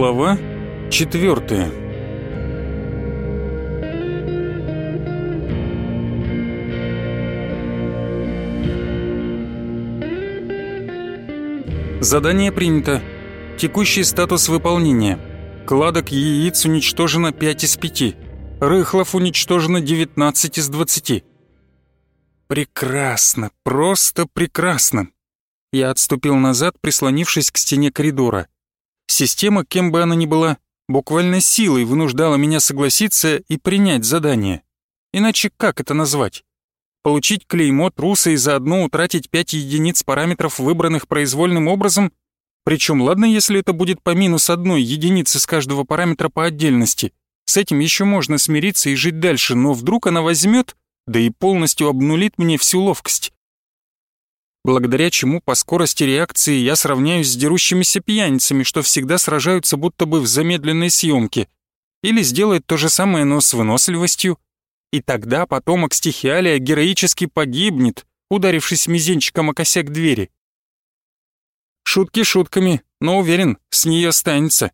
Глава четвертая. Задание принято. Текущий статус выполнения. Кладок яиц уничтожено 5 из 5. Рыхлов уничтожено 19 из 20. Прекрасно, просто прекрасно. Я отступил назад, прислонившись к стене коридора. Система, кем бы она ни была, буквально силой вынуждала меня согласиться и принять задание. Иначе как это назвать? Получить клеймо труса и заодно утратить 5 единиц параметров, выбранных произвольным образом? Причем ладно, если это будет по минус одной единицы с каждого параметра по отдельности. С этим еще можно смириться и жить дальше, но вдруг она возьмет, да и полностью обнулит мне всю ловкость благодаря чему по скорости реакции я сравняюсь с дерущимися пьяницами, что всегда сражаются будто бы в замедленной съемке, или сделает то же самое, но с выносливостью, и тогда потомок стихиалия героически погибнет, ударившись мизинчиком о косяк двери. Шутки шутками, но уверен, с нее останется.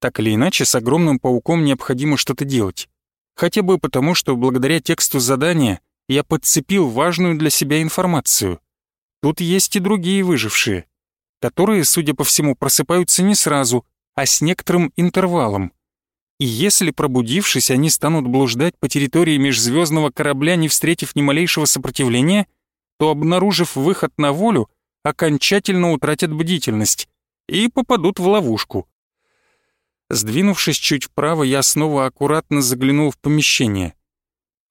Так или иначе, с огромным пауком необходимо что-то делать. Хотя бы потому, что благодаря тексту задания я подцепил важную для себя информацию — Тут есть и другие выжившие, которые, судя по всему, просыпаются не сразу, а с некоторым интервалом. И если, пробудившись, они станут блуждать по территории межзвездного корабля, не встретив ни малейшего сопротивления, то, обнаружив выход на волю, окончательно утратят бдительность и попадут в ловушку. Сдвинувшись чуть вправо, я снова аккуратно заглянул в помещение.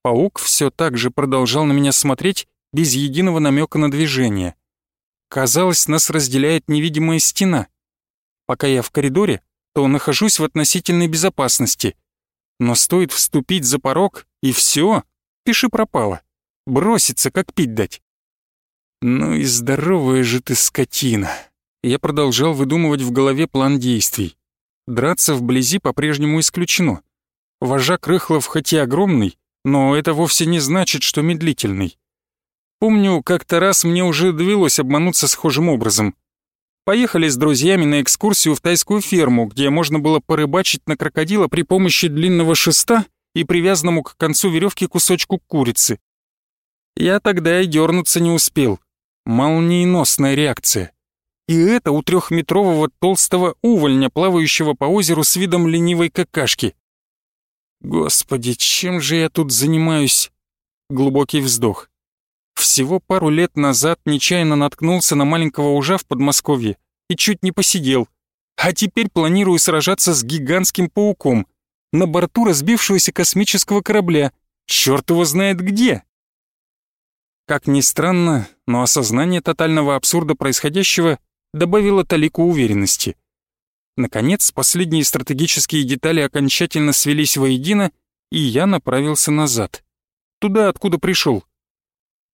Паук все так же продолжал на меня смотреть, без единого намека на движение. Казалось, нас разделяет невидимая стена. Пока я в коридоре, то нахожусь в относительной безопасности. Но стоит вступить за порог, и все, пиши пропало. Бросится, как пить дать. Ну и здоровая же ты скотина. Я продолжал выдумывать в голове план действий. Драться вблизи по-прежнему исключено. Вожак Рыхлов хоть и огромный, но это вовсе не значит, что медлительный. Помню, как-то раз мне уже довелось обмануться схожим образом. Поехали с друзьями на экскурсию в тайскую ферму, где можно было порыбачить на крокодила при помощи длинного шеста и привязанному к концу веревки кусочку курицы. Я тогда и дернуться не успел. Молниеносная реакция. И это у трехметрового толстого увольня, плавающего по озеру с видом ленивой какашки. Господи, чем же я тут занимаюсь? Глубокий вздох. Всего пару лет назад нечаянно наткнулся на маленького ужа в Подмосковье и чуть не посидел. А теперь планирую сражаться с гигантским пауком на борту разбившегося космического корабля. Черт его знает где. Как ни странно, но осознание тотального абсурда происходящего добавило талику уверенности. Наконец, последние стратегические детали окончательно свелись воедино, и я направился назад. Туда, откуда пришел.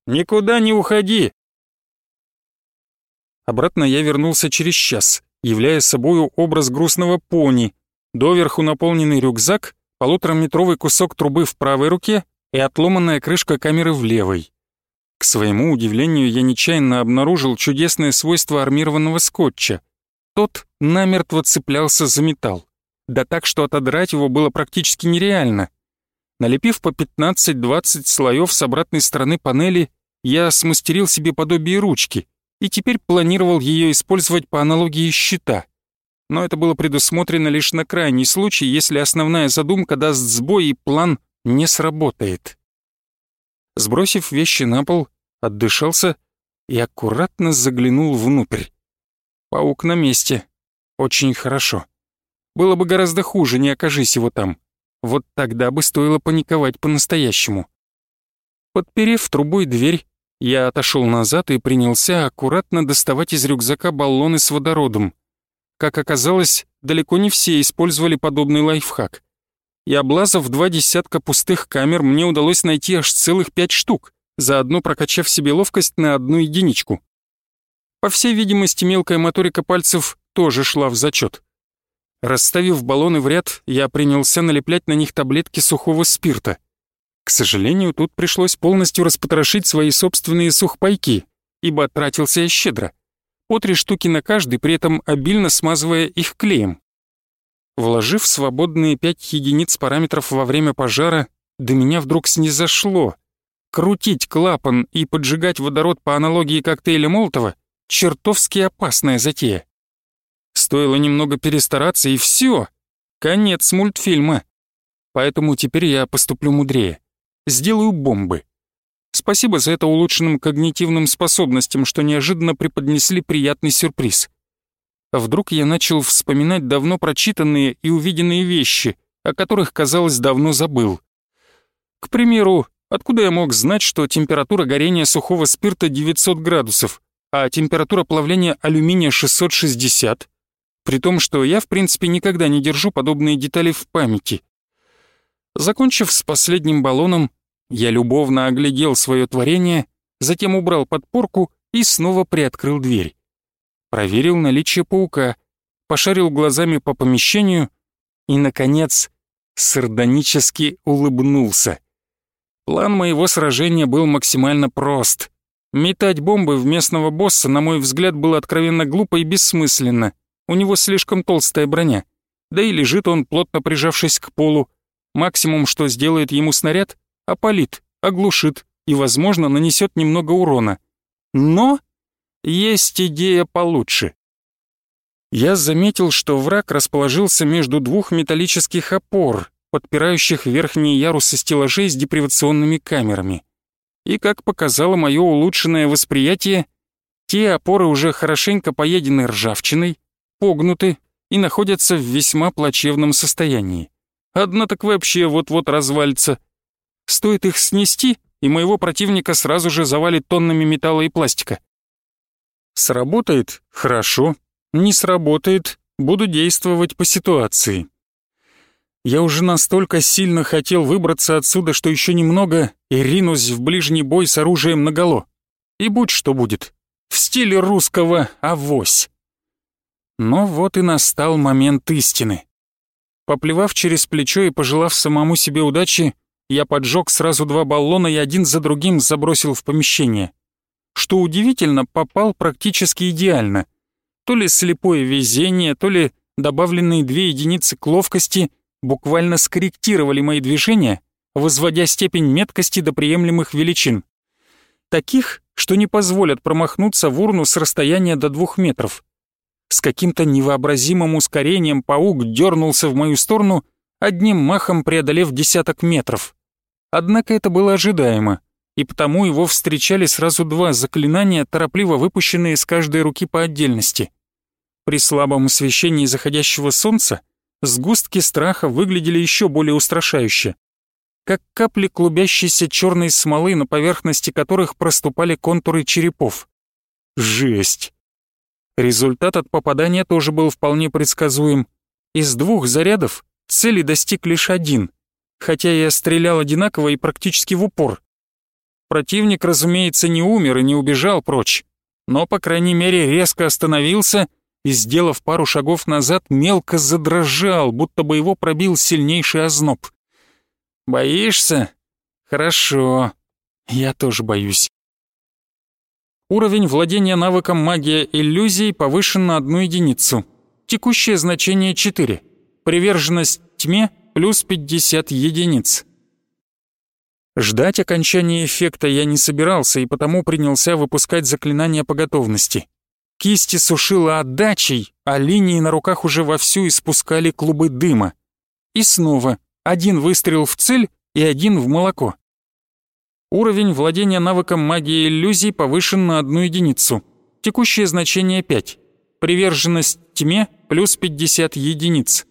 Никуда не уходи!» Обратно я вернулся через час, являя собою образ грустного пони, доверху наполненный рюкзак, полутораметровый кусок трубы в правой руке и отломанная крышка камеры в левой. К своему удивлению, я нечаянно обнаружил чудесное свойство армированного скотча. Тот намертво цеплялся за металл. Да так, что отодрать его было практически нереально. Налепив по 15-20 слоев с обратной стороны панели, я смастерил себе подобие ручки и теперь планировал ее использовать по аналогии щита. Но это было предусмотрено лишь на крайний случай, если основная задумка даст сбой и план не сработает. Сбросив вещи на пол, отдышался и аккуратно заглянул внутрь. Паук на месте. Очень хорошо. Было бы гораздо хуже, не окажись его там. Вот тогда бы стоило паниковать по-настоящему. Подперев трубой дверь, я отошел назад и принялся аккуратно доставать из рюкзака баллоны с водородом. Как оказалось, далеко не все использовали подобный лайфхак. И облазав два десятка пустых камер, мне удалось найти аж целых пять штук, заодно прокачав себе ловкость на одну единичку. По всей видимости, мелкая моторика пальцев тоже шла в зачет. Расставив баллоны в ряд, я принялся налеплять на них таблетки сухого спирта. К сожалению, тут пришлось полностью распотрошить свои собственные сухпайки, ибо тратился я щедро. По три штуки на каждый, при этом обильно смазывая их клеем. Вложив свободные 5 единиц параметров во время пожара, до меня вдруг снизошло. Крутить клапан и поджигать водород по аналогии коктейля Молотова — чертовски опасная затея. Стоило немного перестараться, и все. Конец мультфильма. Поэтому теперь я поступлю мудрее. Сделаю бомбы. Спасибо за это улучшенным когнитивным способностям, что неожиданно преподнесли приятный сюрприз. Вдруг я начал вспоминать давно прочитанные и увиденные вещи, о которых, казалось, давно забыл. К примеру, откуда я мог знать, что температура горения сухого спирта 900 градусов, а температура плавления алюминия 660? При том, что я, в принципе, никогда не держу подобные детали в памяти. Закончив с последним баллоном, я любовно оглядел свое творение, затем убрал подпорку и снова приоткрыл дверь. Проверил наличие паука, пошарил глазами по помещению и, наконец, сардонически улыбнулся. План моего сражения был максимально прост. Метать бомбы в местного босса, на мой взгляд, было откровенно глупо и бессмысленно. У него слишком толстая броня. Да и лежит он, плотно прижавшись к полу. Максимум, что сделает ему снаряд, опалит, оглушит и, возможно, нанесет немного урона. Но есть идея получше. Я заметил, что враг расположился между двух металлических опор, подпирающих верхние ярусы стеллажей с депривационными камерами. И, как показало мое улучшенное восприятие, те опоры уже хорошенько поедены ржавчиной, погнуты и находятся в весьма плачевном состоянии. Одна так вообще вот-вот развалится — Стоит их снести, и моего противника сразу же завалит тоннами металла и пластика. Сработает — хорошо. Не сработает — буду действовать по ситуации. Я уже настолько сильно хотел выбраться отсюда, что еще немного и ринусь в ближний бой с оружием наголо. И будь что будет. В стиле русского «авось». Но вот и настал момент истины. Поплевав через плечо и пожелав самому себе удачи, я поджег сразу два баллона и один за другим забросил в помещение. Что удивительно, попал практически идеально. То ли слепое везение, то ли добавленные две единицы к ловкости буквально скорректировали мои движения, возводя степень меткости до приемлемых величин. Таких, что не позволят промахнуться в урну с расстояния до двух метров. С каким-то невообразимым ускорением паук дернулся в мою сторону одним махом преодолев десяток метров. Однако это было ожидаемо, и потому его встречали сразу два заклинания, торопливо выпущенные с каждой руки по отдельности. При слабом освещении заходящего солнца сгустки страха выглядели еще более устрашающе, как капли клубящейся черной смолы, на поверхности которых проступали контуры черепов. Жесть! Результат от попадания тоже был вполне предсказуем. Из двух зарядов Цели достиг лишь один, хотя я стрелял одинаково и практически в упор. Противник, разумеется, не умер и не убежал прочь, но, по крайней мере, резко остановился и, сделав пару шагов назад, мелко задрожал, будто бы его пробил сильнейший озноб. «Боишься? Хорошо. Я тоже боюсь». Уровень владения навыком магия иллюзий повышен на одну единицу. Текущее значение 4. Приверженность тьме плюс 50 единиц. Ждать окончания эффекта я не собирался и потому принялся выпускать заклинания по готовности. Кисти сушило отдачей, а линии на руках уже вовсю испускали клубы дыма. И снова один выстрел в цель и один в молоко. Уровень владения навыком магии иллюзий повышен на одну единицу. Текущее значение 5. Приверженность тьме плюс 50 единиц.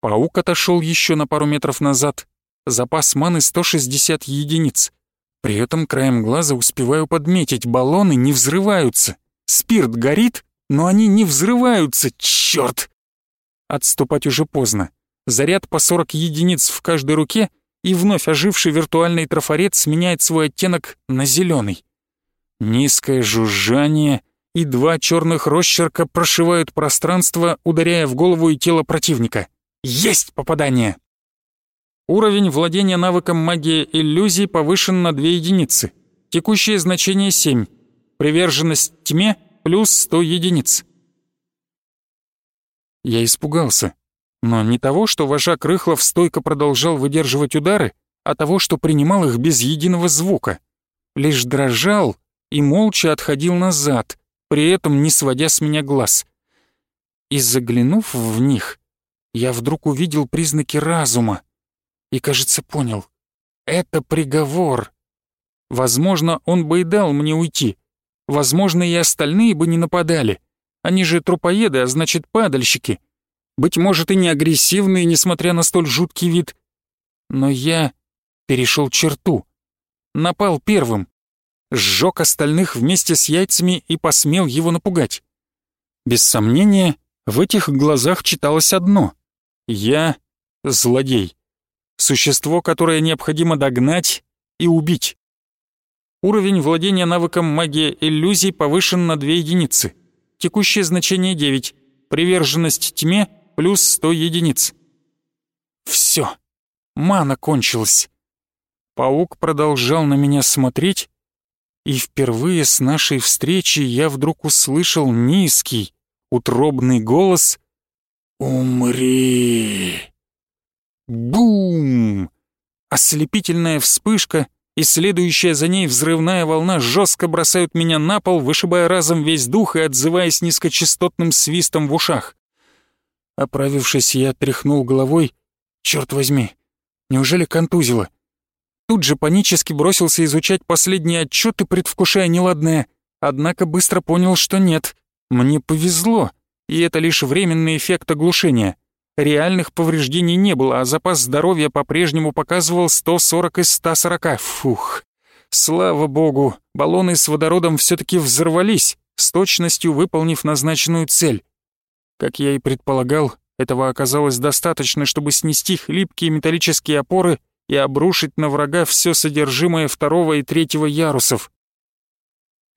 Паук отошел еще на пару метров назад. Запас маны 160 единиц. При этом краем глаза успеваю подметить, баллоны не взрываются. Спирт горит, но они не взрываются, черт! Отступать уже поздно. Заряд по 40 единиц в каждой руке, и вновь оживший виртуальный трафарет сменяет свой оттенок на зеленый. Низкое жужжание и два черных росчерка прошивают пространство, ударяя в голову и тело противника. Есть попадание! Уровень владения навыком магия иллюзий повышен на 2 единицы. Текущее значение 7. Приверженность тьме плюс 100 единиц. Я испугался, Но не того, что вожак Рыхлов стойко продолжал выдерживать удары, а того, что принимал их без единого звука. Лишь дрожал и молча отходил назад, при этом не сводя с меня глаз. И заглянув в них, я вдруг увидел признаки разума и, кажется, понял. Это приговор. Возможно, он бы и дал мне уйти. Возможно, и остальные бы не нападали. Они же трупоеды, а значит, падальщики. Быть может, и не агрессивные, несмотря на столь жуткий вид. Но я перешел черту. Напал первым. Сжег остальных вместе с яйцами и посмел его напугать. Без сомнения, в этих глазах читалось одно. Я — злодей. Существо, которое необходимо догнать и убить. Уровень владения навыком магия иллюзий повышен на 2 единицы. Текущее значение 9. Приверженность тьме плюс 100 единиц. Все. Мана кончилась. Паук продолжал на меня смотреть, и впервые с нашей встречи я вдруг услышал низкий, утробный голос «Умри!». Бум! Ослепительная вспышка и следующая за ней взрывная волна жестко бросают меня на пол, вышибая разом весь дух и отзываясь низкочастотным свистом в ушах. Оправившись, я тряхнул головой. Черт возьми, неужели контузило? Тут же панически бросился изучать последние отчеты, предвкушая неладное, однако быстро понял, что нет. Мне повезло, и это лишь временный эффект оглушения. Реальных повреждений не было, а запас здоровья по-прежнему показывал 140 из 140. Фух. Слава богу, баллоны с водородом все таки взорвались, с точностью выполнив назначенную цель. Как я и предполагал, этого оказалось достаточно, чтобы снести хлипкие металлические опоры и обрушить на врага все содержимое второго и третьего ярусов.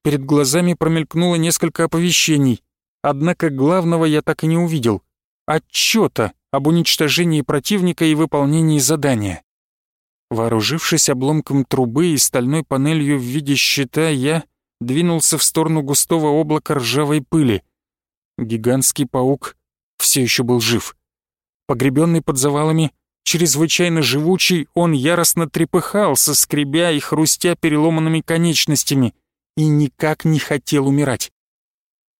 Перед глазами промелькнуло несколько оповещений, однако главного я так и не увидел — отчета об уничтожении противника и выполнении задания. Вооружившись обломком трубы и стальной панелью в виде щита, я двинулся в сторону густого облака ржавой пыли. Гигантский паук все еще был жив. Погребенный под завалами, чрезвычайно живучий, он яростно трепыхался, скребя и хрустя переломанными конечностями, и никак не хотел умирать.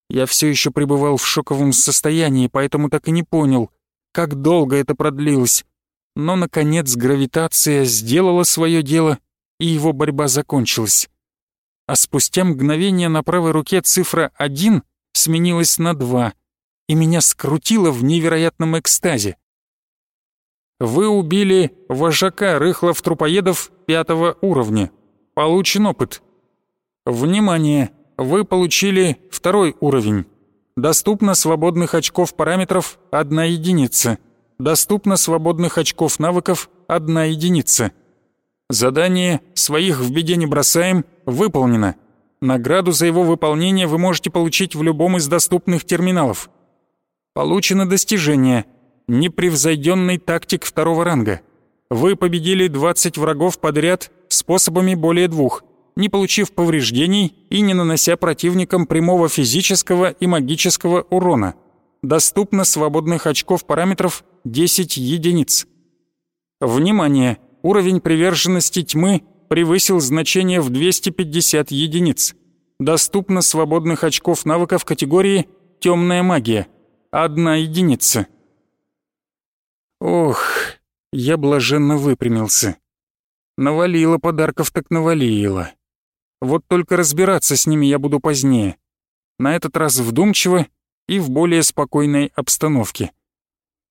Я все еще пребывал в шоковом состоянии, поэтому так и не понял, как долго это продлилось. Но, наконец, гравитация сделала свое дело, и его борьба закончилась. А спустя мгновение на правой руке цифра 1 сменилась на 2, и меня скрутило в невероятном экстазе. Вы убили вожака рыхлов-трупоедов пятого уровня. Получен опыт. Внимание! Вы получили второй уровень. Доступно свободных очков параметров – одна единица. Доступно свободных очков навыков – одна единица. Задание «Своих в беде не бросаем» выполнено. Награду за его выполнение вы можете получить в любом из доступных терминалов. Получено достижение «Непревзойденный тактик второго ранга». Вы победили 20 врагов подряд способами более двух, не получив повреждений и не нанося противникам прямого физического и магического урона. Доступно свободных очков параметров 10 единиц. Внимание! Уровень приверженности тьмы превысил значение в 250 единиц. Доступно свободных очков навыков категории «Темная магия» одна единица. Ох, я блаженно выпрямился. Навалило подарков так навалило. Вот только разбираться с ними я буду позднее. На этот раз вдумчиво и в более спокойной обстановке.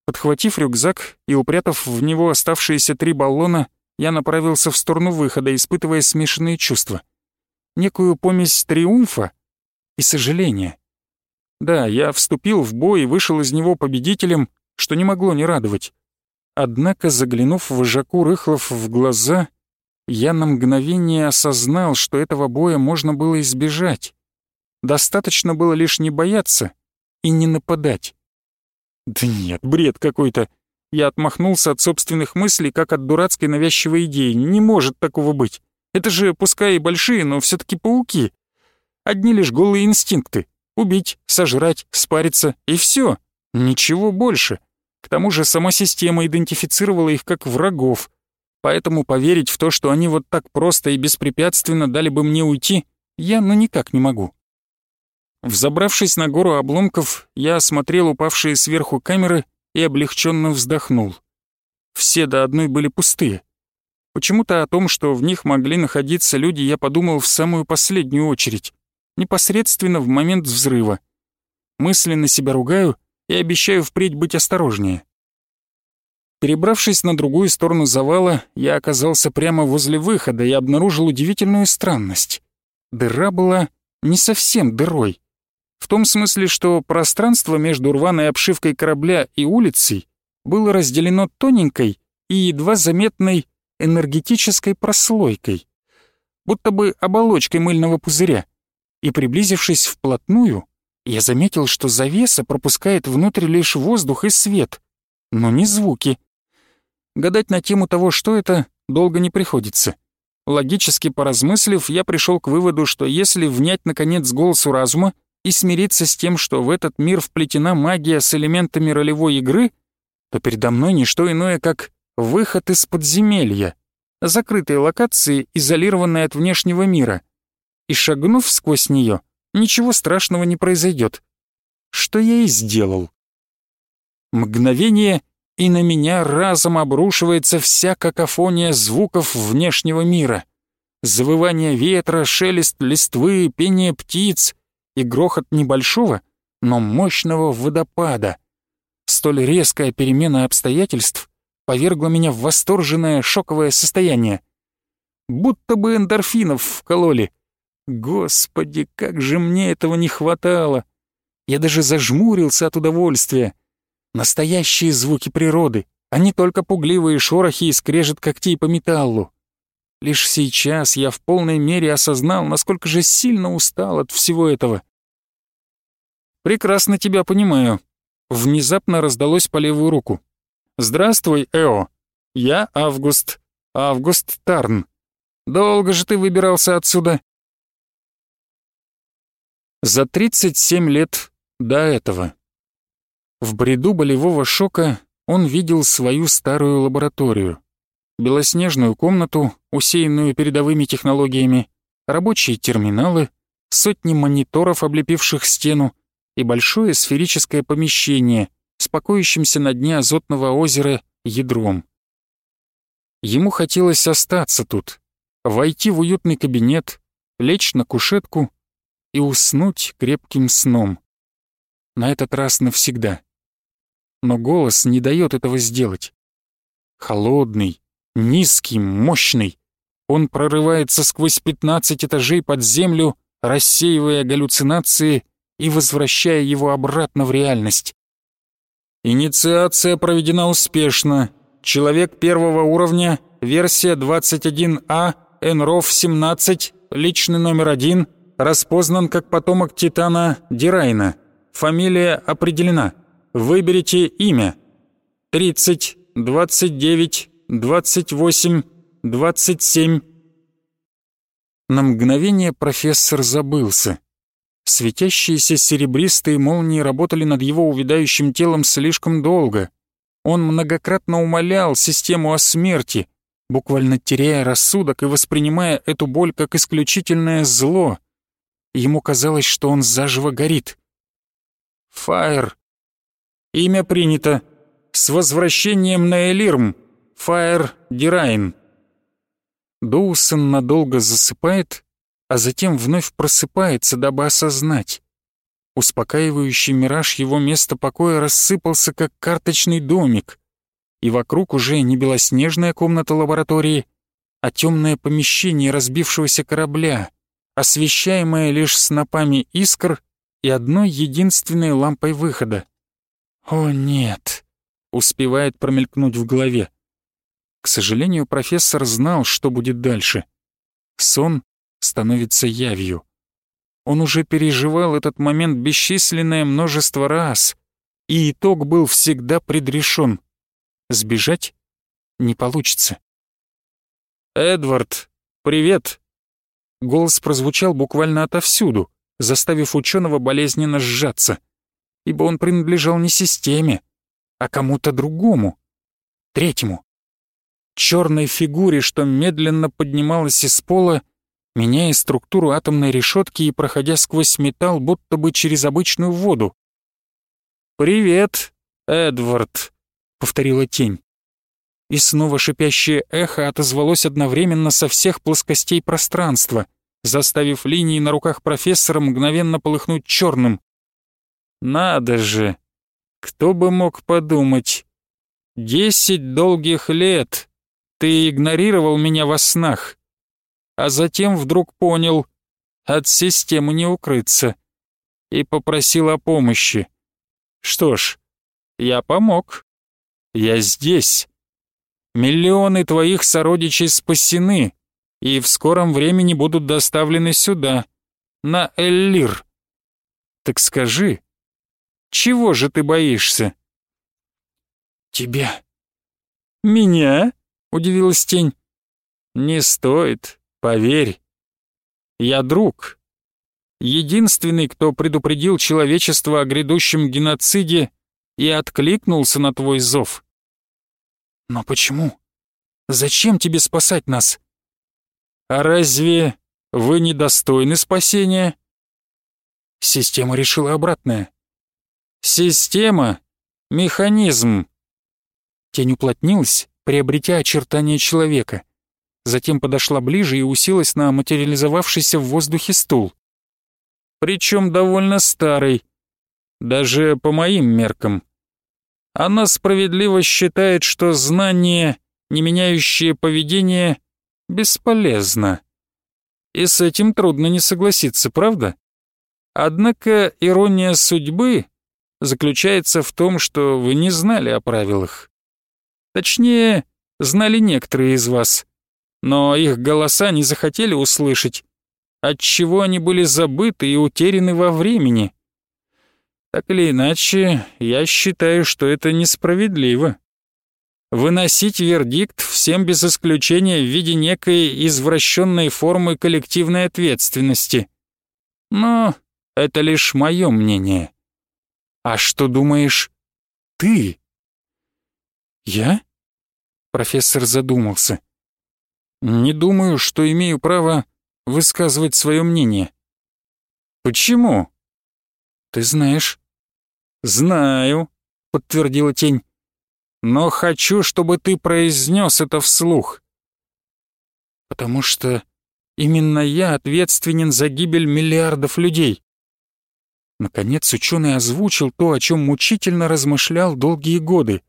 Подхватив рюкзак и упрятав в него оставшиеся три баллона, я направился в сторону выхода, испытывая смешанные чувства. Некую помесь триумфа и сожаления. Да, я вступил в бой и вышел из него победителем, что не могло не радовать. Однако, заглянув вожаку Рыхлов в глаза, я на мгновение осознал, что этого боя можно было избежать. Достаточно было лишь не бояться и не нападать. Да нет, бред какой-то. Я отмахнулся от собственных мыслей, как от дурацкой навязчивой идеи. Не может такого быть. Это же, пускай и большие, но все таки пауки. Одни лишь голые инстинкты. Убить, сожрать, спариться и все. Ничего больше. К тому же сама система идентифицировала их как врагов, поэтому поверить в то, что они вот так просто и беспрепятственно дали бы мне уйти, я ну никак не могу. Взобравшись на гору обломков, я осмотрел упавшие сверху камеры и облегченно вздохнул. Все до одной были пустые. Почему-то о том, что в них могли находиться люди, я подумал в самую последнюю очередь, непосредственно в момент взрыва. Мысленно себя ругаю и обещаю впредь быть осторожнее. Перебравшись на другую сторону завала, я оказался прямо возле выхода и обнаружил удивительную странность. Дыра была не совсем дырой. В том смысле, что пространство между рваной обшивкой корабля и улицей было разделено тоненькой и едва заметной энергетической прослойкой, будто бы оболочкой мыльного пузыря, и, приблизившись вплотную, я заметил, что завеса пропускает внутрь лишь воздух и свет, но не звуки. Гадать на тему того, что это, долго не приходится. Логически поразмыслив, я пришел к выводу, что если внять, наконец, голосу разума и смириться с тем, что в этот мир вплетена магия с элементами ролевой игры, то передо мной не что иное, как выход из подземелья, закрытой локации, изолированной от внешнего мира. И шагнув сквозь нее, ничего страшного не произойдет. Что я и сделал. Мгновение, и на меня разом обрушивается вся какофония звуков внешнего мира. Завывание ветра, шелест листвы, пение птиц и грохот небольшого, но мощного водопада. Столь резкая перемена обстоятельств повергла меня в восторженное шоковое состояние. Будто бы эндорфинов вкололи. Господи, как же мне этого не хватало! Я даже зажмурился от удовольствия. Настоящие звуки природы, а не только пугливые шорохи и скрежет когтей по металлу. Лишь сейчас я в полной мере осознал, насколько же сильно устал от всего этого. «Прекрасно тебя понимаю», — внезапно раздалось по левую руку. «Здравствуй, Эо. Я Август. Август Тарн. Долго же ты выбирался отсюда?» За 37 лет до этого. В бреду болевого шока он видел свою старую лабораторию. Белоснежную комнату, усеянную передовыми технологиями, рабочие терминалы, сотни мониторов, облепивших стену, и большое сферическое помещение — с на дне азотного озера ядром. Ему хотелось остаться тут, войти в уютный кабинет, лечь на кушетку и уснуть крепким сном. На этот раз навсегда. Но голос не дает этого сделать. Холодный, низкий, мощный. Он прорывается сквозь 15 этажей под землю, рассеивая галлюцинации и возвращая его обратно в реальность. Инициация проведена успешно. Человек первого уровня, версия 21А, НРОВ-17, личный номер один, распознан как потомок Титана Дирайна. Фамилия определена. Выберите имя. 30, 29, 28, 27. На мгновение профессор забылся. Светящиеся серебристые молнии работали над его увядающим телом слишком долго. Он многократно умолял систему о смерти, буквально теряя рассудок и воспринимая эту боль как исключительное зло. Ему казалось, что он заживо горит. «Фаер. Имя принято. С возвращением на Элирм. Фаер Дирайн». Доусон надолго засыпает, а затем вновь просыпается, дабы осознать. Успокаивающий мираж его места покоя рассыпался, как карточный домик, и вокруг уже не белоснежная комната лаборатории, а темное помещение разбившегося корабля, освещаемое лишь снопами искр и одной единственной лампой выхода. «О, нет!» — успевает промелькнуть в голове. К сожалению, профессор знал, что будет дальше. Сон становится явью. Он уже переживал этот момент бесчисленное множество раз, и итог был всегда предрешен. Сбежать не получится. «Эдвард, привет!» Голос прозвучал буквально отовсюду, заставив ученого болезненно сжаться, ибо он принадлежал не системе, а кому-то другому, третьему. Черной фигуре, что медленно поднималась из пола, меняя структуру атомной решетки и проходя сквозь металл, будто бы через обычную воду. «Привет, Эдвард», — повторила тень. И снова шипящее эхо отозвалось одновременно со всех плоскостей пространства, заставив линии на руках профессора мгновенно полыхнуть черным. «Надо же! Кто бы мог подумать? Десять долгих лет ты игнорировал меня во снах, а затем вдруг понял, от системы не укрыться, и попросил о помощи. Что ж, я помог. Я здесь. Миллионы твоих сородичей спасены и в скором времени будут доставлены сюда, на Эллир. Так скажи, чего же ты боишься?» «Тебя». «Меня?» — удивилась тень. «Не стоит, поверь. Я друг. Единственный, кто предупредил человечество о грядущем геноциде и откликнулся на твой зов». «Но почему? Зачем тебе спасать нас?» «А разве вы недостойны спасения?» Система решила обратное. Система, механизм. Тень уплотнилась, приобретя очертания человека. Затем подошла ближе и уселась на материализовавшийся в воздухе стул. Причем довольно старый, даже по моим меркам. Она справедливо считает, что знание, не меняющее поведение, бесполезно. И с этим трудно не согласиться, правда? Однако ирония судьбы заключается в том, что вы не знали о правилах. Точнее, знали некоторые из вас, но их голоса не захотели услышать, отчего они были забыты и утеряны во времени. Так или иначе, я считаю, что это несправедливо. Выносить вердикт всем без исключения в виде некой извращенной формы коллективной ответственности. Но это лишь мое мнение. А что думаешь ты? Я? Профессор задумался. Не думаю, что имею право высказывать свое мнение. Почему? Ты знаешь. Знаю, подтвердила тень. Но хочу, чтобы ты произнес это вслух. Потому что именно я ответственен за гибель миллиардов людей. Наконец ученый озвучил то, о чем мучительно размышлял долгие годы.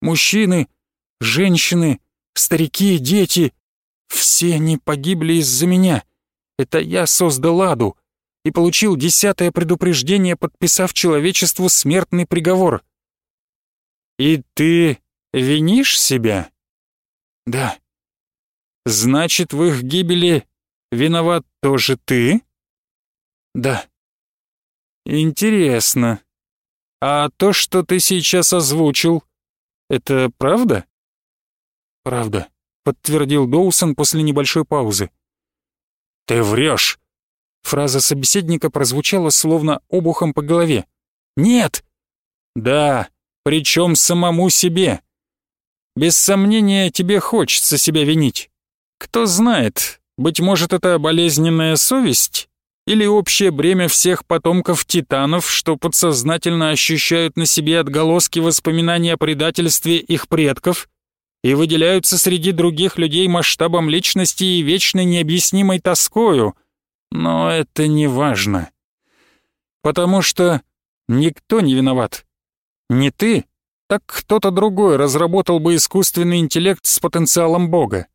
Мужчины, женщины, старики, дети — все они погибли из-за меня. Это я создал аду и получил десятое предупреждение, подписав человечеству смертный приговор. «И ты винишь себя?» «Да». «Значит, в их гибели виноват тоже ты?» «Да». «Интересно. А то, что ты сейчас озвучил, это правда?» «Правда», — подтвердил Доусон после небольшой паузы. «Ты врешь!» Фраза собеседника прозвучала словно обухом по голове. «Нет!» «Да, причем самому себе. Без сомнения, тебе хочется себя винить. Кто знает, быть может, это болезненная совесть или общее бремя всех потомков титанов, что подсознательно ощущают на себе отголоски воспоминаний о предательстве их предков и выделяются среди других людей масштабом личности и вечной необъяснимой тоскою. Но это не важно. Потому что никто не виноват. Не ты, так кто-то другой разработал бы искусственный интеллект с потенциалом Бога.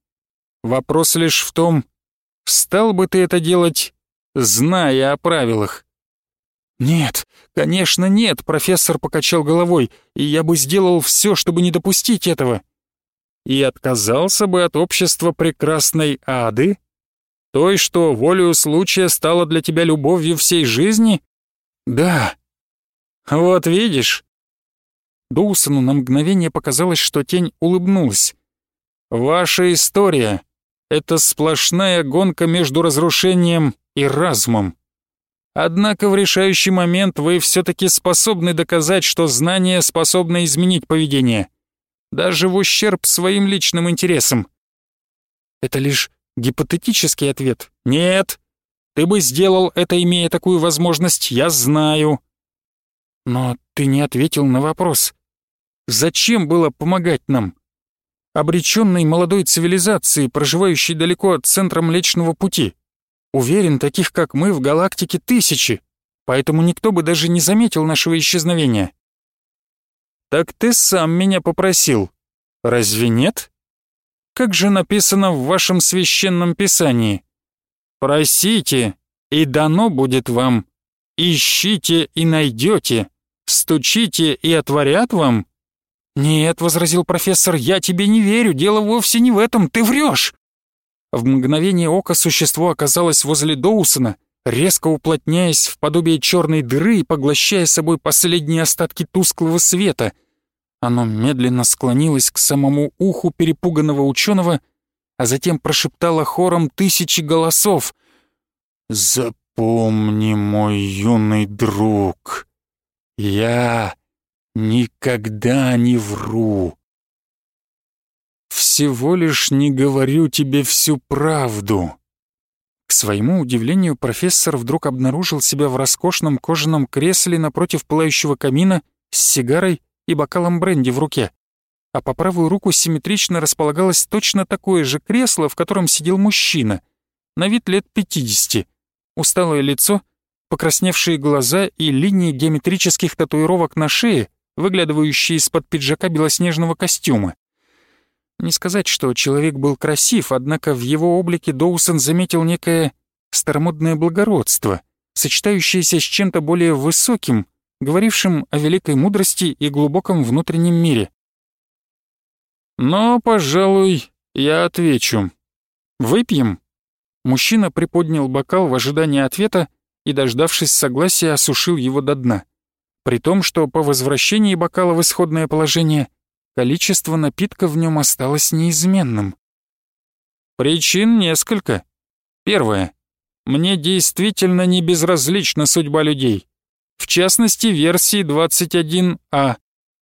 Вопрос лишь в том, стал бы ты это делать зная о правилах. «Нет, конечно нет», — профессор покачал головой, «и я бы сделал все, чтобы не допустить этого». «И отказался бы от общества прекрасной ады? Той, что волею случая стала для тебя любовью всей жизни?» «Да». «Вот видишь». Доусону на мгновение показалось, что тень улыбнулась. «Ваша история — это сплошная гонка между разрушением и разумом. Однако в решающий момент вы все-таки способны доказать, что знание способно изменить поведение. Даже в ущерб своим личным интересам. Это лишь гипотетический ответ. Нет, ты бы сделал это, имея такую возможность, я знаю. Но ты не ответил на вопрос. Зачем было помогать нам? Обреченной молодой цивилизации, проживающей далеко от центра Млечного Пути. Уверен, таких как мы в галактике тысячи, поэтому никто бы даже не заметил нашего исчезновения. Так ты сам меня попросил. Разве нет? Как же написано в вашем священном писании? Просите, и дано будет вам. Ищите и найдете. Стучите и отворят вам. «Нет», — возразил профессор, — «я тебе не верю, дело вовсе не в этом, ты врешь!» В мгновение ока существо оказалось возле Доусона, резко уплотняясь в подобие черной дыры и поглощая собой последние остатки тусклого света. Оно медленно склонилось к самому уху перепуганного ученого, а затем прошептало хором тысячи голосов. «Запомни, мой юный друг, я никогда не вру всего лишь не говорю тебе всю правду». К своему удивлению, профессор вдруг обнаружил себя в роскошном кожаном кресле напротив пылающего камина с сигарой и бокалом бренди в руке. А по правую руку симметрично располагалось точно такое же кресло, в котором сидел мужчина, на вид лет 50. Усталое лицо, покрасневшие глаза и линии геометрических татуировок на шее, выглядывающие из-под пиджака белоснежного костюма. Не сказать, что человек был красив, однако в его облике Доусон заметил некое старомодное благородство, сочетающееся с чем-то более высоким, говорившим о великой мудрости и глубоком внутреннем мире. «Но, пожалуй, я отвечу. Выпьем?» Мужчина приподнял бокал в ожидании ответа и, дождавшись согласия, осушил его до дна. При том, что по возвращении бокала в исходное положение количество напитка в нем осталось неизменным. Причин несколько. Первое. Мне действительно не безразлична судьба людей. В частности, версии 21А,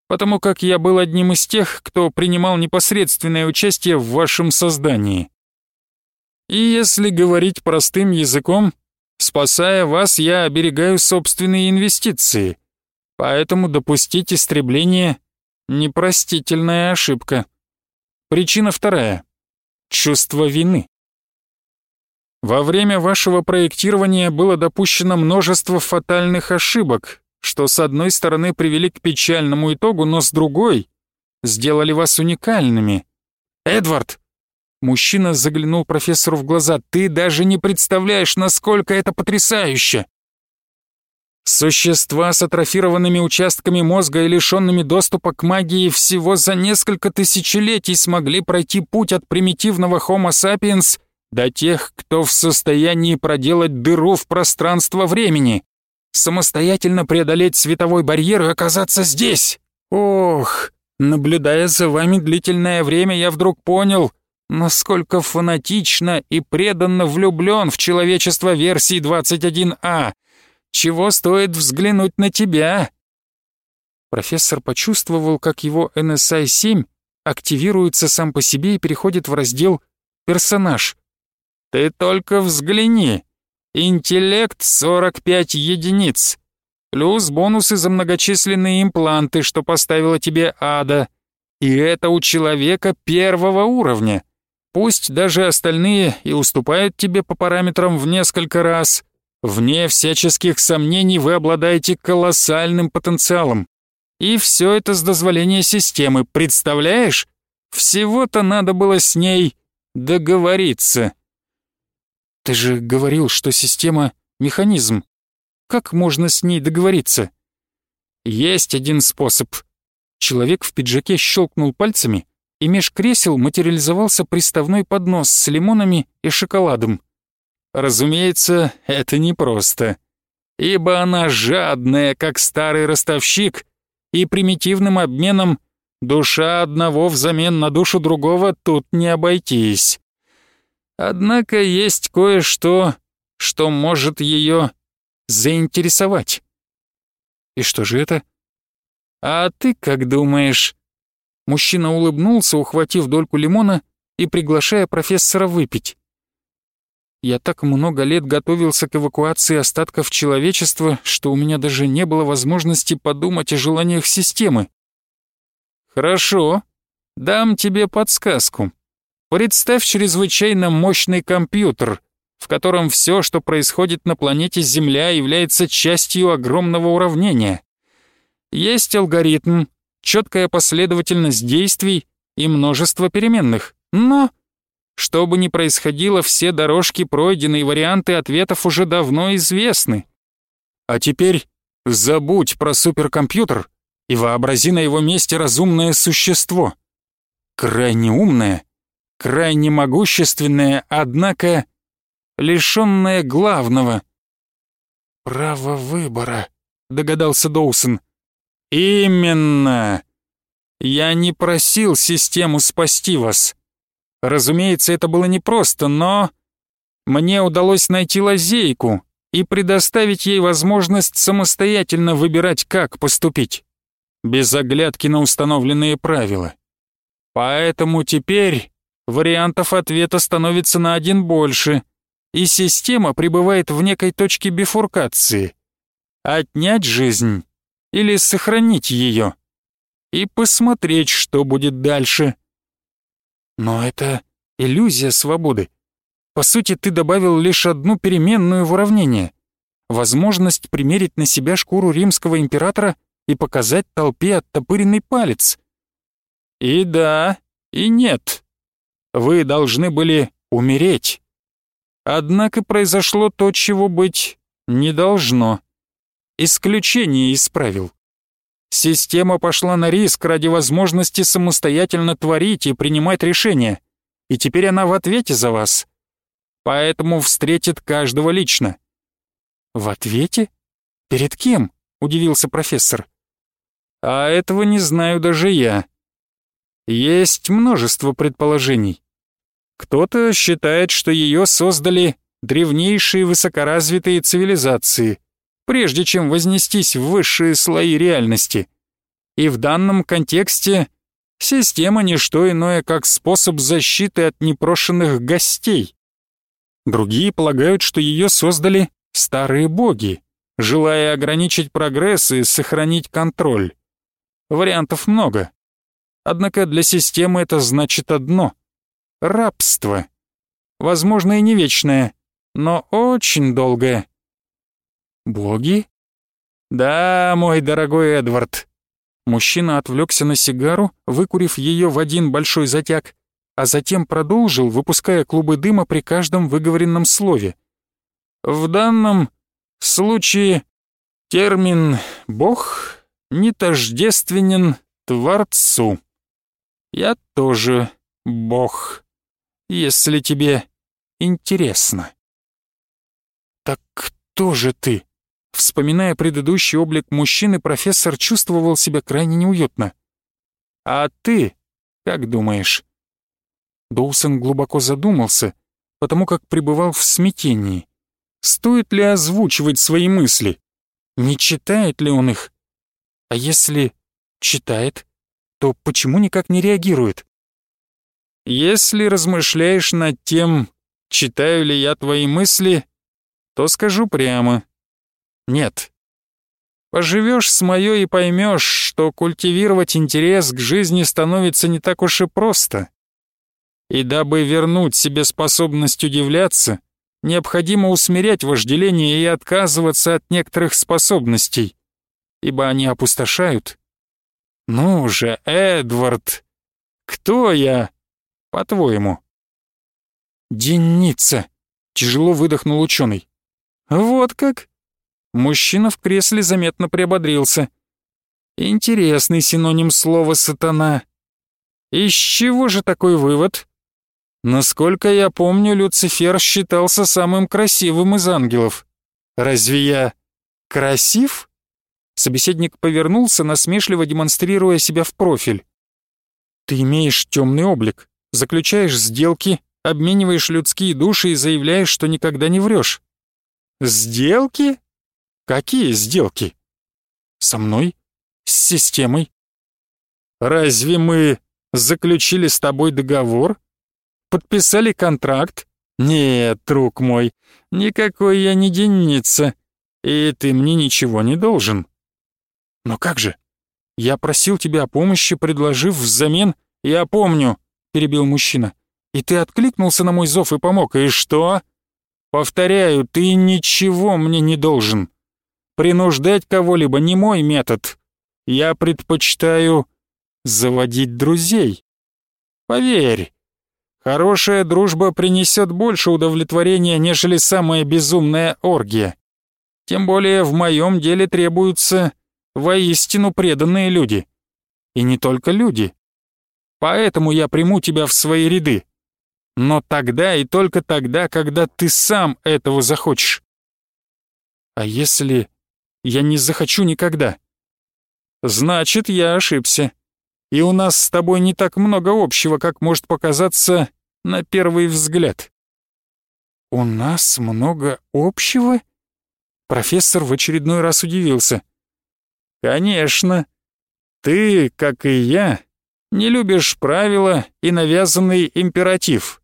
потому как я был одним из тех, кто принимал непосредственное участие в вашем создании. И если говорить простым языком, спасая вас, я оберегаю собственные инвестиции. Поэтому допустить истребление Непростительная ошибка. Причина вторая. Чувство вины. Во время вашего проектирования было допущено множество фатальных ошибок, что с одной стороны привели к печальному итогу, но с другой сделали вас уникальными. Эдвард! Мужчина заглянул профессору в глаза. «Ты даже не представляешь, насколько это потрясающе! Существа с атрофированными участками мозга и лишенными доступа к магии всего за несколько тысячелетий смогли пройти путь от примитивного Homo sapiens до тех, кто в состоянии проделать дыру в пространство-времени, самостоятельно преодолеть световой барьер и оказаться здесь. Ох, наблюдая за вами длительное время, я вдруг понял, насколько фанатично и преданно влюблен в человечество версии 21А, чего стоит взглянуть на тебя?» Профессор почувствовал, как его NSI-7 активируется сам по себе и переходит в раздел «Персонаж». «Ты только взгляни! Интеллект 45 единиц, плюс бонусы за многочисленные импланты, что поставила тебе Ада. И это у человека первого уровня. Пусть даже остальные и уступают тебе по параметрам в несколько раз, Вне всяческих сомнений вы обладаете колоссальным потенциалом. И все это с дозволения системы, представляешь? Всего-то надо было с ней договориться. Ты же говорил, что система — механизм. Как можно с ней договориться? Есть один способ. Человек в пиджаке щелкнул пальцами, и меж кресел материализовался приставной поднос с лимонами и шоколадом. Разумеется, это непросто, ибо она жадная, как старый ростовщик, и примитивным обменом душа одного взамен на душу другого тут не обойтись. Однако есть кое-что, что может ее заинтересовать. И что же это? А ты как думаешь? Мужчина улыбнулся, ухватив дольку лимона и приглашая профессора выпить. Я так много лет готовился к эвакуации остатков человечества, что у меня даже не было возможности подумать о желаниях системы. Хорошо, дам тебе подсказку. Представь чрезвычайно мощный компьютер, в котором все, что происходит на планете Земля, является частью огромного уравнения. Есть алгоритм, четкая последовательность действий и множество переменных, но что бы ни происходило, все дорожки пройдены и варианты ответов уже давно известны. А теперь забудь про суперкомпьютер и вообрази на его месте разумное существо. Крайне умное, крайне могущественное, однако лишённое главного. «Право выбора», — догадался Доусон. «Именно! Я не просил систему спасти вас. Разумеется, это было непросто, но... Мне удалось найти лазейку и предоставить ей возможность самостоятельно выбирать, как поступить, без оглядки на установленные правила. Поэтому теперь вариантов ответа становится на один больше, и система пребывает в некой точке бифуркации. Отнять жизнь или сохранить ее и посмотреть, что будет дальше. Но это иллюзия свободы. По сути, ты добавил лишь одну переменную в уравнение. Возможность примерить на себя шкуру римского императора и показать толпе оттопыренный палец. И да, и нет. Вы должны были умереть. Однако произошло то, чего быть не должно. Исключение исправил. Система пошла на риск ради возможности самостоятельно творить и принимать решения, и теперь она в ответе за вас. Поэтому встретит каждого лично. В ответе? Перед кем? удивился профессор. А этого не знаю даже я. Есть множество предположений. Кто-то считает, что ее создали древнейшие высокоразвитые цивилизации, прежде чем вознестись в высшие слои реальности. И в данном контексте система не что иное, как способ защиты от непрошенных гостей. Другие полагают, что ее создали старые боги, желая ограничить прогресс и сохранить контроль. Вариантов много. Однако для системы это значит одно — рабство. Возможно и не вечное, но очень долгое. «Боги?» «Да, мой дорогой Эдвард». Мужчина отвлекся на сигару, выкурив ее в один большой затяг, а затем продолжил, выпуская клубы дыма при каждом выговоренном слове. В данном случае термин «бог» не тождественен Творцу. Я тоже бог, если тебе интересно. «Так кто же ты?» Вспоминая предыдущий облик мужчины, профессор чувствовал себя крайне неуютно. «А ты, как думаешь?» Доусон глубоко задумался, потому как пребывал в смятении. Стоит ли озвучивать свои мысли? Не читает ли он их? А если читает, то почему никак не реагирует? Если размышляешь над тем, читаю ли я твои мысли, то скажу прямо, нет. Поживешь с моё и поймешь, что культивировать интерес к жизни становится не так уж и просто. И дабы вернуть себе способность удивляться, необходимо усмирять вожделение и отказываться от некоторых способностей, ибо они опустошают. Ну же, Эдвард, кто я, по-твоему? Денница, тяжело выдохнул ученый. Вот как? Мужчина в кресле заметно приободрился. Интересный синоним слова «сатана». Из чего же такой вывод? Насколько я помню, Люцифер считался самым красивым из ангелов. Разве я красив? Собеседник повернулся, насмешливо демонстрируя себя в профиль. Ты имеешь темный облик, заключаешь сделки, обмениваешь людские души и заявляешь, что никогда не врешь. Сделки? Какие сделки? Со мной? С системой? Разве мы заключили с тобой договор? Подписали контракт? Нет, друг мой, никакой я не денница, и ты мне ничего не должен. Но как же? Я просил тебя о помощи, предложив взамен... Я помню, перебил мужчина. И ты откликнулся на мой зов и помог. И что? Повторяю, ты ничего мне не должен. Принуждать кого-либо не мой метод. Я предпочитаю заводить друзей. Поверь, хорошая дружба принесет больше удовлетворения, нежели самая безумная оргия. Тем более в моем деле требуются воистину преданные люди. И не только люди. Поэтому я приму тебя в свои ряды. Но тогда и только тогда, когда ты сам этого захочешь. А если я не захочу никогда? Значит, я ошибся. И у нас с тобой не так много общего, как может показаться на первый взгляд. У нас много общего? Профессор в очередной раз удивился. Конечно. Ты, как и я, не любишь правила и навязанный императив.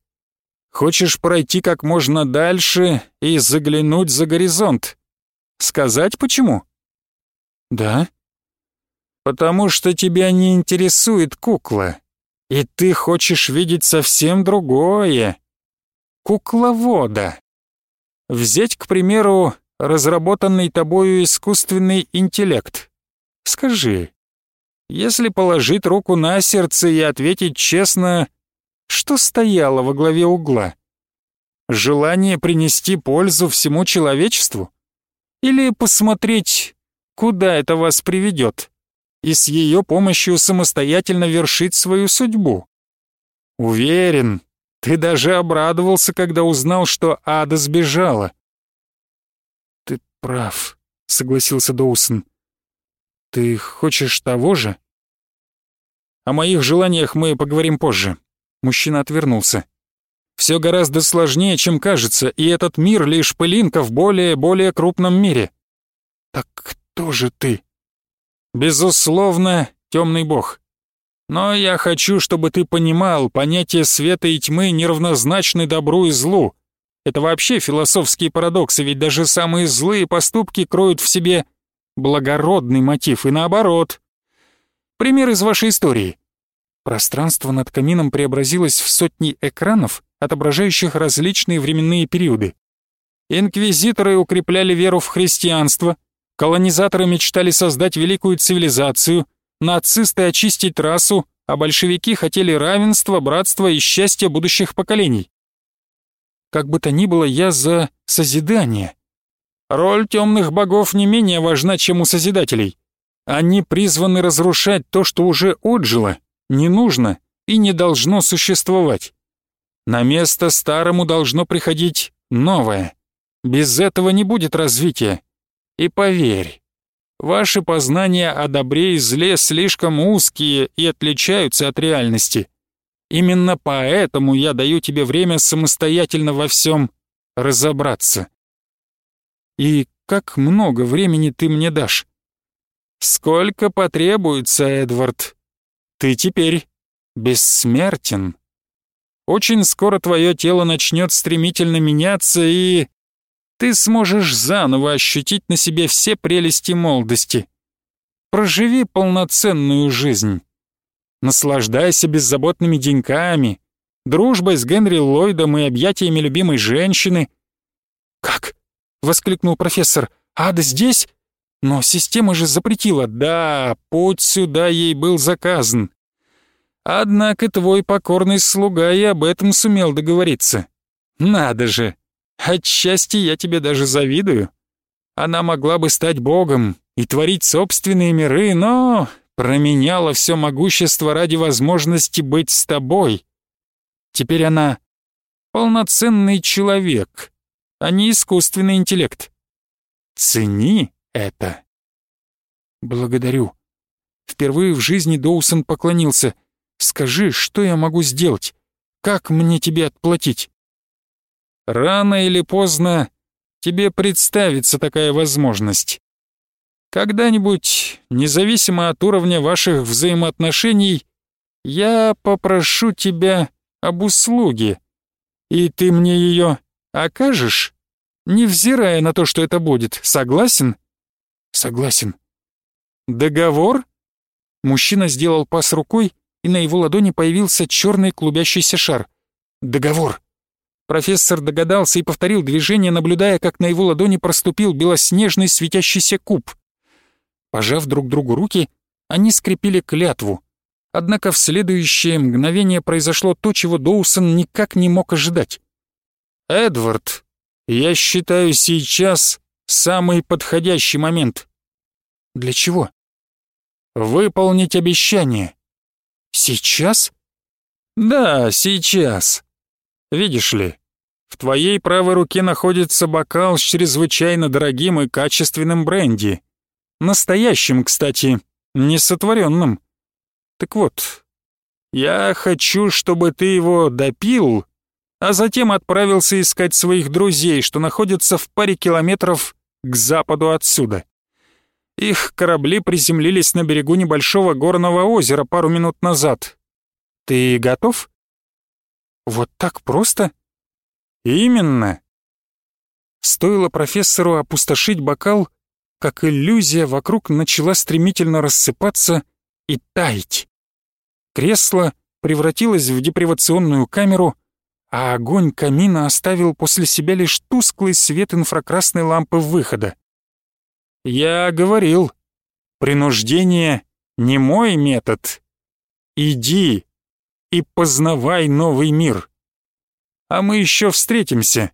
Хочешь пройти как можно дальше и заглянуть за горизонт. Сказать почему? Да. Потому что тебя не интересует кукла, и ты хочешь видеть совсем другое. Кукловода. Взять, к примеру, разработанный тобою искусственный интеллект. Скажи, если положить руку на сердце и ответить честно, что стояло во главе угла? Желание принести пользу всему человечеству? Или посмотреть, куда это вас приведет, и с ее помощью самостоятельно вершить свою судьбу? Уверен, ты даже обрадовался, когда узнал, что Ада сбежала. «Ты прав», — согласился Доусон. «Ты хочешь того же?» «О моих желаниях мы поговорим позже». Мужчина отвернулся. Все гораздо сложнее, чем кажется, и этот мир лишь пылинка в более-более крупном мире. Так кто же ты? Безусловно, темный бог. Но я хочу, чтобы ты понимал, понятие света и тьмы неравнозначны добру и злу. Это вообще философские парадоксы, ведь даже самые злые поступки кроют в себе благородный мотив и наоборот. Пример из вашей истории. Пространство над камином преобразилось в сотни экранов, отображающих различные временные периоды. Инквизиторы укрепляли веру в христианство, колонизаторы мечтали создать великую цивилизацию, нацисты очистить расу, а большевики хотели равенства, братства и счастья будущих поколений. Как бы то ни было, я за созидание. Роль темных богов не менее важна, чем у созидателей. Они призваны разрушать то, что уже отжило, не нужно и не должно существовать. На место старому должно приходить новое. Без этого не будет развития. И поверь, ваши познания о добре и зле слишком узкие и отличаются от реальности. Именно поэтому я даю тебе время самостоятельно во всем разобраться. И как много времени ты мне дашь? Сколько потребуется, Эдвард? Ты теперь бессмертен. Очень скоро твое тело начнет стремительно меняться, и ты сможешь заново ощутить на себе все прелести молодости. Проживи полноценную жизнь. Наслаждайся беззаботными деньками, дружбой с Генри Ллойдом и объятиями любимой женщины. «Как?» — воскликнул профессор. «Ада здесь?» «Но система же запретила». «Да, путь сюда ей был заказан. Однако твой покорный слуга и об этом сумел договориться. Надо же, отчасти я тебе даже завидую. Она могла бы стать богом и творить собственные миры, но променяла все могущество ради возможности быть с тобой. Теперь она полноценный человек, а не искусственный интеллект. Цени это. Благодарю. Впервые в жизни Доусон поклонился — Скажи, что я могу сделать? Как мне тебе отплатить?» Рано или поздно тебе представится такая возможность. Когда-нибудь, независимо от уровня ваших взаимоотношений, я попрошу тебя об услуге, и ты мне ее окажешь, невзирая на то, что это будет. Согласен? Согласен. Договор? Мужчина сделал пас рукой, и на его ладони появился черный клубящийся шар. Договор. Профессор догадался и повторил движение, наблюдая, как на его ладони проступил белоснежный светящийся куб. Пожав друг другу руки, они скрепили клятву. Однако в следующее мгновение произошло то, чего Доусон никак не мог ожидать. «Эдвард, я считаю сейчас самый подходящий момент». «Для чего?» «Выполнить обещание». «Сейчас?» «Да, сейчас. Видишь ли, в твоей правой руке находится бокал с чрезвычайно дорогим и качественным бренди. Настоящим, кстати, не сотворенным. Так вот, я хочу, чтобы ты его допил, а затем отправился искать своих друзей, что находятся в паре километров к западу отсюда. Их корабли приземлились на берегу небольшого горного озера пару минут назад. Ты готов? Вот так просто? Именно. Стоило профессору опустошить бокал, как иллюзия вокруг начала стремительно рассыпаться и таять. Кресло превратилось в депривационную камеру, а огонь камина оставил после себя лишь тусклый свет инфракрасной лампы выхода. «Я говорил, принуждение не мой метод. Иди и познавай новый мир. А мы еще встретимся».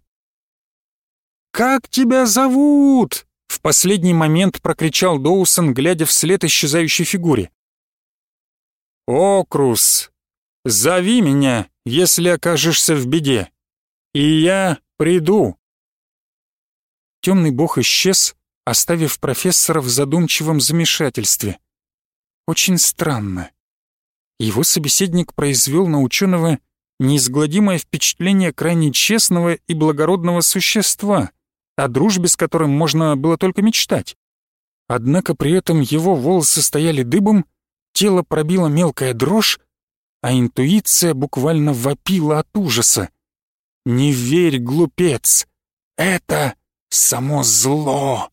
«Как тебя зовут?» В последний момент прокричал Доусон, глядя вслед исчезающей фигуре. «Окрус, зови меня, если окажешься в беде, и я приду». Темный бог исчез, оставив профессора в задумчивом замешательстве. Очень странно. Его собеседник произвел на ученого неизгладимое впечатление крайне честного и благородного существа, о дружбе с которым можно было только мечтать. Однако при этом его волосы стояли дыбом, тело пробило мелкая дрожь, а интуиция буквально вопила от ужаса. «Не верь, глупец! Это само зло!»